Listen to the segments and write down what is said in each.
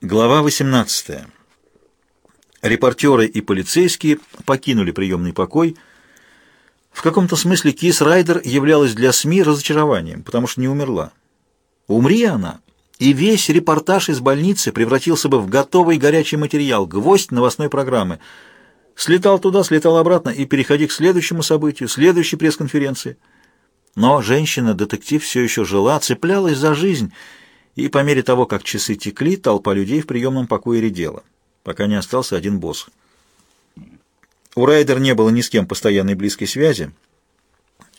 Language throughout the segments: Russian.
Глава 18. Репортеры и полицейские покинули приемный покой. В каком-то смысле Кис Райдер являлась для СМИ разочарованием, потому что не умерла. Умри она, и весь репортаж из больницы превратился бы в готовый горячий материал, гвоздь новостной программы. Слетал туда, слетал обратно и переходи к следующему событию, следующей пресс-конференции. Но женщина-детектив все еще жила, цеплялась за жизнь — и по мере того, как часы текли, толпа людей в приемном покое редела, пока не остался один босс. У Райдер не было ни с кем постоянной близкой связи,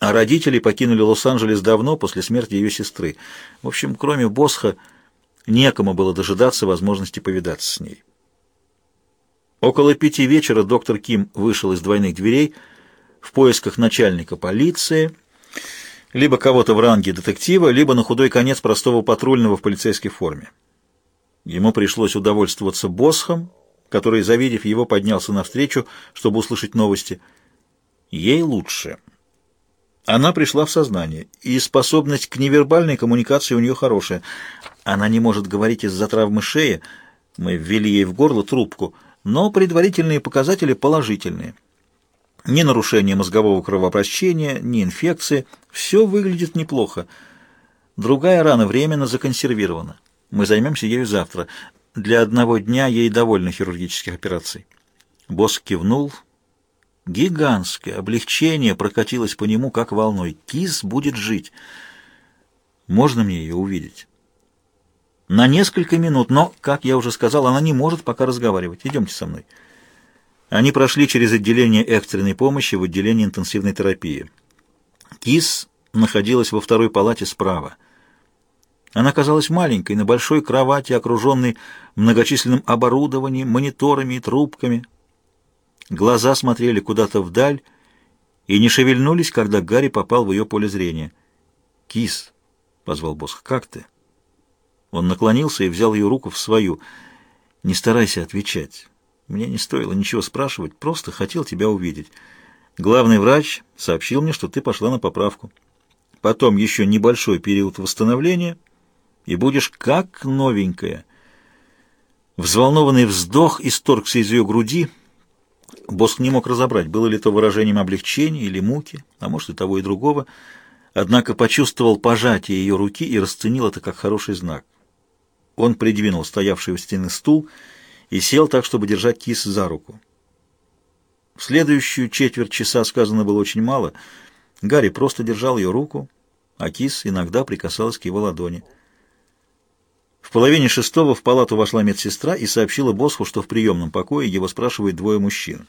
а родители покинули Лос-Анджелес давно после смерти ее сестры. В общем, кроме Босха, некому было дожидаться возможности повидаться с ней. Около пяти вечера доктор Ким вышел из двойных дверей в поисках начальника полиции — либо кого-то в ранге детектива, либо на худой конец простого патрульного в полицейской форме. Ему пришлось удовольствоваться Босхом, который, завидев его, поднялся навстречу, чтобы услышать новости. Ей лучше. Она пришла в сознание, и способность к невербальной коммуникации у нее хорошая. Она не может говорить из-за травмы шеи, мы ввели ей в горло трубку, но предварительные показатели положительные. Ни нарушения мозгового кровообращения, ни инфекции. Все выглядит неплохо. Другая рана временно законсервирована. Мы займемся ею завтра. Для одного дня ей довольно хирургических операций. Босс кивнул. Гигантское облегчение прокатилось по нему, как волной. Кис будет жить. Можно мне ее увидеть? На несколько минут, но, как я уже сказал, она не может пока разговаривать. Идемте со мной. Они прошли через отделение экстренной помощи в отделение интенсивной терапии. Кис находилась во второй палате справа. Она казалась маленькой, на большой кровати, окруженной многочисленным оборудованием, мониторами и трубками. Глаза смотрели куда-то вдаль и не шевельнулись, когда Гарри попал в ее поле зрения. «Кис», — позвал Босх, — «как ты?» Он наклонился и взял ее руку в свою. «Не старайся отвечать. Мне не стоило ничего спрашивать, просто хотел тебя увидеть. Главный врач сообщил мне, что ты пошла на поправку. Потом еще небольшой период восстановления, и будешь как новенькая. Взволнованный вздох исторгся из ее груди. Боск не мог разобрать, было ли то выражением облегчения или муки, а может и того и другого, однако почувствовал пожатие ее руки и расценил это как хороший знак. Он придвинул стоявший у стены стул и, и сел так, чтобы держать кис за руку. В следующую четверть часа сказано было очень мало. Гарри просто держал ее руку, а кис иногда прикасалась к его ладони. В половине шестого в палату вошла медсестра и сообщила Босху, что в приемном покое его спрашивают двое мужчин.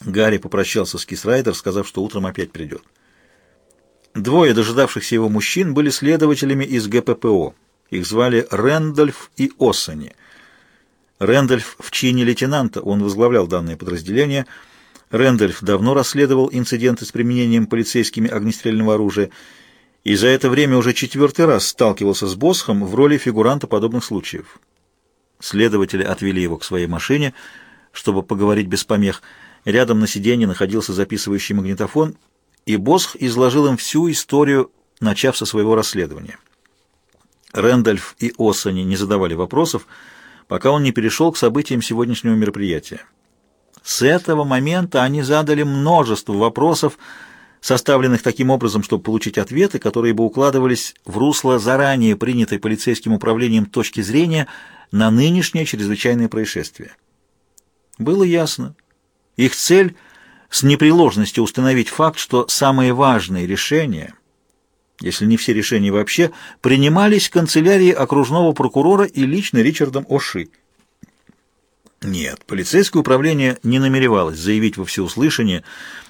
Гарри попрощался с Кисрайдер, сказав, что утром опять придет. Двое дожидавшихся его мужчин были следователями из ГППО. Их звали Рэндольф и Осани — Рэндольф в чине лейтенанта, он возглавлял данное подразделение. Рэндольф давно расследовал инциденты с применением полицейскими огнестрельного оружия и за это время уже четвертый раз сталкивался с Босхом в роли фигуранта подобных случаев. Следователи отвели его к своей машине, чтобы поговорить без помех. Рядом на сиденье находился записывающий магнитофон, и Босх изложил им всю историю, начав со своего расследования. Рэндольф и Осани не задавали вопросов, пока он не перешел к событиям сегодняшнего мероприятия. С этого момента они задали множество вопросов, составленных таким образом, чтобы получить ответы, которые бы укладывались в русло заранее принятой полицейским управлением точки зрения на нынешнее чрезвычайное происшествие. Было ясно. Их цель — с непреложностью установить факт, что самые важные решения — если не все решения вообще, принимались в канцелярии окружного прокурора и лично Ричардом Оши. Нет, полицейское управление не намеревалось заявить во всеуслышание,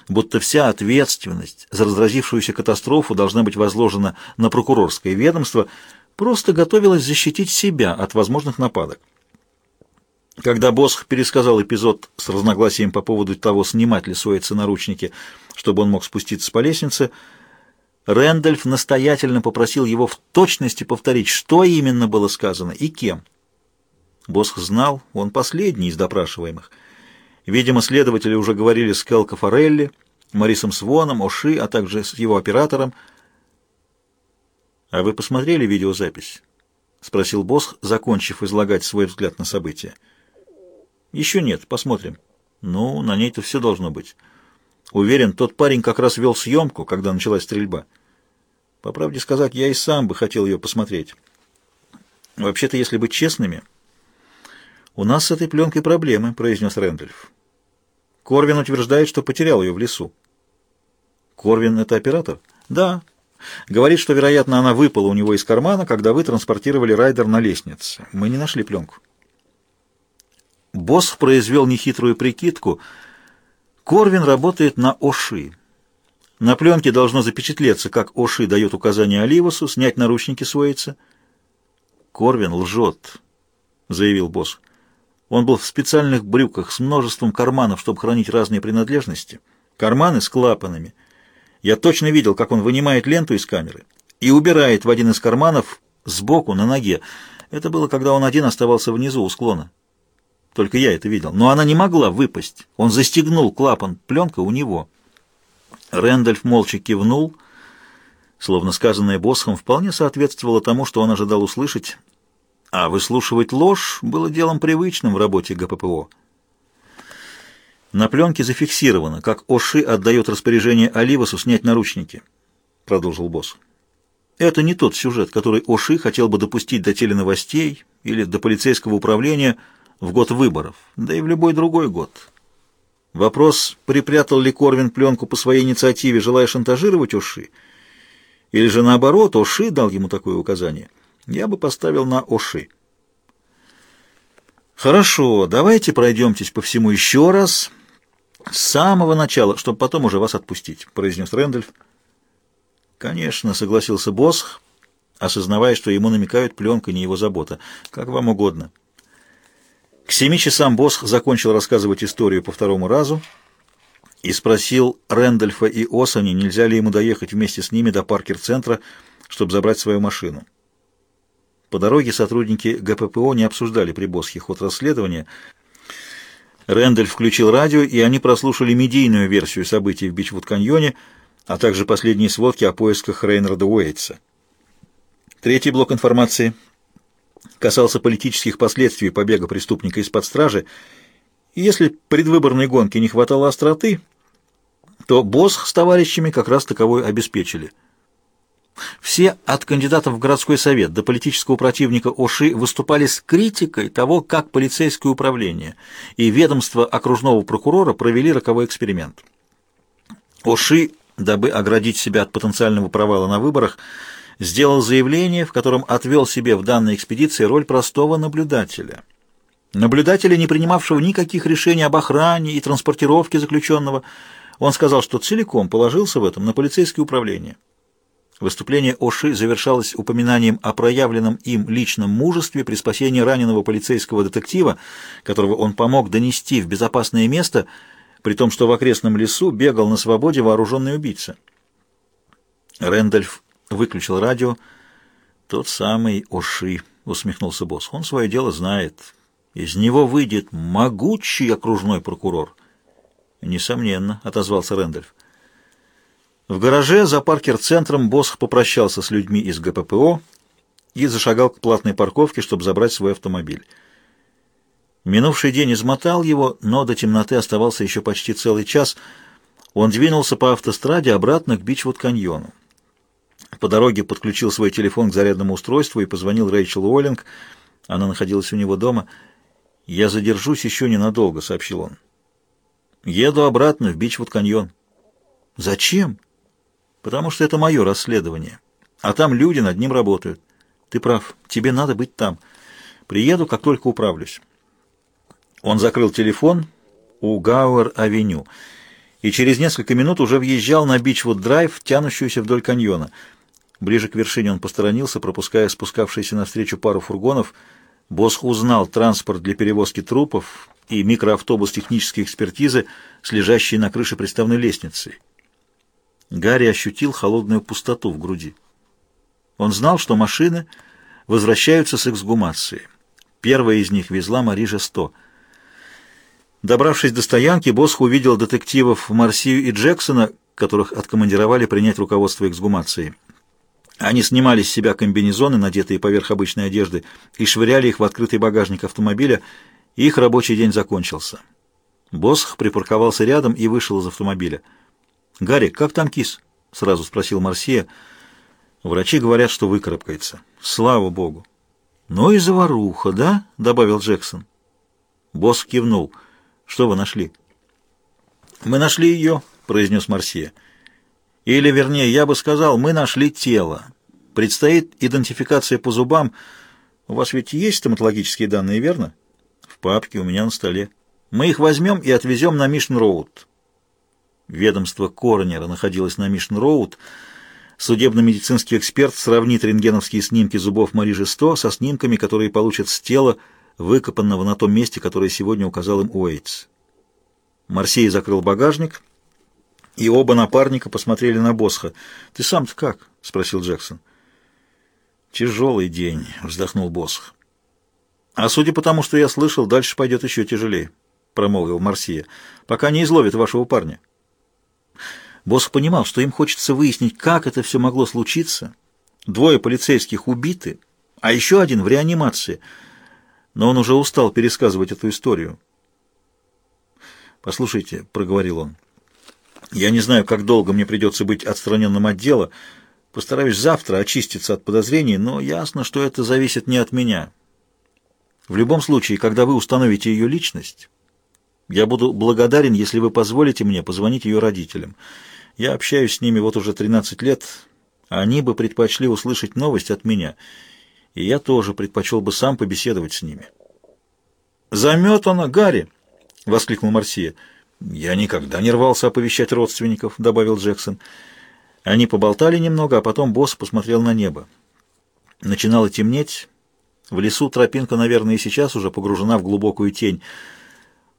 будто вся ответственность за разразившуюся катастрофу должна быть возложена на прокурорское ведомство, просто готовилось защитить себя от возможных нападок. Когда Босх пересказал эпизод с разногласием по поводу того, снимать ли Суэца наручники, чтобы он мог спуститься по лестнице, Рэндольф настоятельно попросил его в точности повторить, что именно было сказано и кем. Босх знал, он последний из допрашиваемых. Видимо, следователи уже говорили с Келко Форелли, Марисом Своном, Оши, а также с его оператором. «А вы посмотрели видеозапись?» — спросил босс, закончив излагать свой взгляд на события. «Еще нет, посмотрим». «Ну, на ней-то все должно быть». Уверен, тот парень как раз вел съемку, когда началась стрельба. По правде сказать, я и сам бы хотел ее посмотреть. Вообще-то, если быть честными, у нас с этой пленкой проблемы, произнес Рэндольф. Корвин утверждает, что потерял ее в лесу. Корвин — это оператор? Да. Говорит, что, вероятно, она выпала у него из кармана, когда вы транспортировали райдер на лестнице. Мы не нашли пленку. Босс произвел нехитрую прикидку — Корвин работает на Оши. На пленке должно запечатлеться, как Оши дает указание Оливасу снять наручники с. «Корвин лжет», — заявил босс. Он был в специальных брюках с множеством карманов, чтобы хранить разные принадлежности. Карманы с клапанами. Я точно видел, как он вынимает ленту из камеры и убирает в один из карманов сбоку на ноге. Это было, когда он один оставался внизу у склона. Только я это видел. Но она не могла выпасть. Он застегнул клапан. Пленка у него. Рэндальф молча кивнул, словно сказанное Босхом вполне соответствовало тому, что он ожидал услышать. А выслушивать ложь было делом привычным в работе ГППО. На пленке зафиксировано, как Оши отдает распоряжение Оливасу снять наручники, продолжил босс. Это не тот сюжет, который Оши хотел бы допустить до теленовостей или до полицейского управления, в год выборов, да и в любой другой год. Вопрос, припрятал ли Корвин пленку по своей инициативе, желая шантажировать Оши, или же наоборот, Оши дал ему такое указание, я бы поставил на Оши. Хорошо, давайте пройдемтесь по всему еще раз, с самого начала, чтобы потом уже вас отпустить, произнес Рэндольф. Конечно, согласился босс, осознавая, что ему намекают пленка не его забота. Как вам угодно. К семи часам Босх закончил рассказывать историю по второму разу и спросил Рэндольфа и Осани, нельзя ли ему доехать вместе с ними до Паркер-центра, чтобы забрать свою машину. По дороге сотрудники ГППО не обсуждали при Босхе ход расследования. Рэндольф включил радио, и они прослушали медийную версию событий в Бичвуд-каньоне, а также последние сводки о поисках Рейнарда Уэйтса. Третий блок информации касался политических последствий побега преступника из-под стражи, и если предвыборной гонки не хватало остроты, то Босх с товарищами как раз таковой обеспечили. Все от кандидатов в городской совет до политического противника Оши выступали с критикой того, как полицейское управление и ведомство окружного прокурора провели роковой эксперимент. Оши, дабы оградить себя от потенциального провала на выборах, сделал заявление, в котором отвел себе в данной экспедиции роль простого наблюдателя. Наблюдателя, не принимавшего никаких решений об охране и транспортировке заключенного, он сказал, что целиком положился в этом на полицейское управление. Выступление Оши завершалось упоминанием о проявленном им личном мужестве при спасении раненого полицейского детектива, которого он помог донести в безопасное место, при том, что в окрестном лесу бегал на свободе вооруженный убийца. Рэндольф Выключил радио. «Тот самый Оши», — усмехнулся босс. «Он свое дело знает. Из него выйдет могучий окружной прокурор». «Несомненно», — отозвался Рэндольф. В гараже за паркер-центром босс попрощался с людьми из ГППО и зашагал к платной парковке, чтобы забрать свой автомобиль. Минувший день измотал его, но до темноты оставался еще почти целый час. Он двинулся по автостраде обратно к Бичвуд-каньону. По дороге подключил свой телефон к зарядному устройству и позвонил Рэйчел Уоллинг. Она находилась у него дома. «Я задержусь еще ненадолго», — сообщил он. «Еду обратно в Бичвуд-каньон». «Зачем?» «Потому что это мое расследование. А там люди над ним работают. Ты прав, тебе надо быть там. Приеду, как только управлюсь». Он закрыл телефон у Гауэр-авеню и через несколько минут уже въезжал на Бичвуд-драйв, тянущуюся вдоль каньона — Ближе к вершине он посторонился, пропуская спускавшиеся навстречу пару фургонов. Босх узнал транспорт для перевозки трупов и микроавтобус технической экспертизы с лежащей на крыше приставной лестницей. Гарри ощутил холодную пустоту в груди. Он знал, что машины возвращаются с эксгумацией. Первая из них везла Марижа-100. Добравшись до стоянки, Босх увидел детективов Марсию и Джексона, которых откомандировали принять руководство эксгумацией. Они снимали с себя комбинезоны, надетые поверх обычной одежды, и швыряли их в открытый багажник автомобиля, их рабочий день закончился. Босх припарковался рядом и вышел из автомобиля. «Гарри, как там кис?» — сразу спросил Марсия. «Врачи говорят, что выкарабкается. Слава богу!» «Ну и заваруха, да?» — добавил Джексон. Босх кивнул. «Что вы нашли?» «Мы нашли ее», — произнес Марсия. Или, вернее, я бы сказал, мы нашли тело. Предстоит идентификация по зубам. У вас ведь есть стоматологические данные, верно? В папке у меня на столе. Мы их возьмем и отвезем на Мишн-Роуд. Ведомство коронера находилось на Мишн-Роуд. Судебно-медицинский эксперт сравнит рентгеновские снимки зубов Мари Жесто со снимками, которые получат с тела, выкопанного на том месте, которое сегодня указал им Уэйтс. Марсей закрыл багажник и оба напарника посмотрели на Босха. «Ты сам-то как?» — спросил Джексон. «Тяжелый день», — вздохнул Босх. «А судя по тому, что я слышал, дальше пойдет еще тяжелее», — промолвил Марсия, — «пока не изловит вашего парня». Босх понимал, что им хочется выяснить, как это все могло случиться. Двое полицейских убиты, а еще один в реанимации. Но он уже устал пересказывать эту историю. «Послушайте», — проговорил он, — я не знаю, как долго мне придется быть отстраненным от дела. Постараюсь завтра очиститься от подозрений, но ясно, что это зависит не от меня. В любом случае, когда вы установите ее личность, я буду благодарен, если вы позволите мне позвонить ее родителям. Я общаюсь с ними вот уже 13 лет, они бы предпочли услышать новость от меня, и я тоже предпочел бы сам побеседовать с ними. «Заметано, Гарри!» — воскликнул Марсия. «Я никогда не рвался оповещать родственников», — добавил Джексон. Они поболтали немного, а потом босс посмотрел на небо. Начинало темнеть. В лесу тропинка, наверное, и сейчас уже погружена в глубокую тень.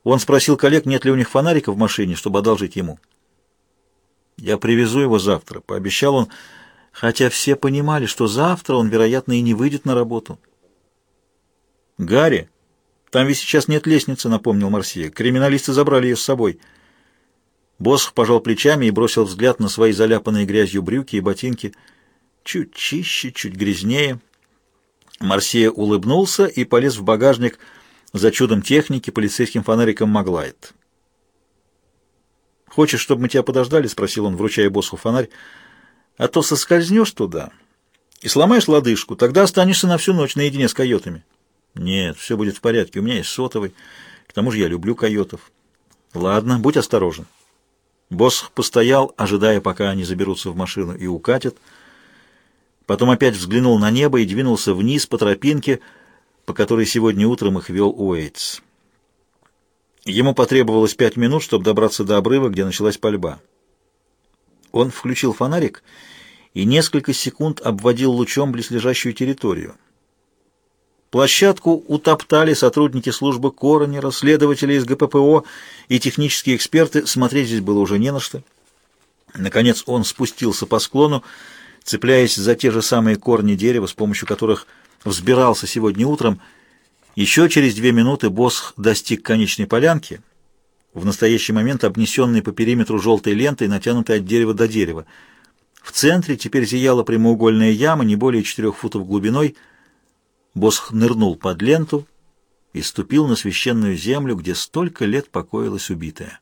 Он спросил коллег, нет ли у них фонарика в машине, чтобы одолжить ему. «Я привезу его завтра», — пообещал он, хотя все понимали, что завтра он, вероятно, и не выйдет на работу. «Гарри!» Там ведь сейчас нет лестницы, напомнил Марсия. Криминалисты забрали ее с собой. Босх пожал плечами и бросил взгляд на свои заляпанные грязью брюки и ботинки. Чуть чище, чуть грязнее. Марсия улыбнулся и полез в багажник за чудом техники полицейским фонариком Маглайт. «Хочешь, чтобы мы тебя подождали?» — спросил он, вручая боссу фонарь. «А то соскользнешь туда и сломаешь лодыжку, тогда останешься на всю ночь наедине с койотами». Нет, все будет в порядке. У меня есть сотовый. К тому же я люблю койотов. Ладно, будь осторожен. Босс постоял, ожидая, пока они заберутся в машину и укатят. Потом опять взглянул на небо и двинулся вниз по тропинке, по которой сегодня утром их вел Уэйтс. Ему потребовалось пять минут, чтобы добраться до обрыва, где началась пальба. Он включил фонарик и несколько секунд обводил лучом близлежащую территорию. Площадку утоптали сотрудники службы коронера, следователи из ГППО и технические эксперты. Смотреть здесь было уже не на что. Наконец он спустился по склону, цепляясь за те же самые корни дерева, с помощью которых взбирался сегодня утром. Еще через две минуты Босх достиг конечной полянки, в настоящий момент обнесенной по периметру желтой лентой, натянутой от дерева до дерева. В центре теперь зияла прямоугольная яма, не более четырех футов глубиной — Босх нырнул под ленту и ступил на священную землю, где столько лет покоилась убитая.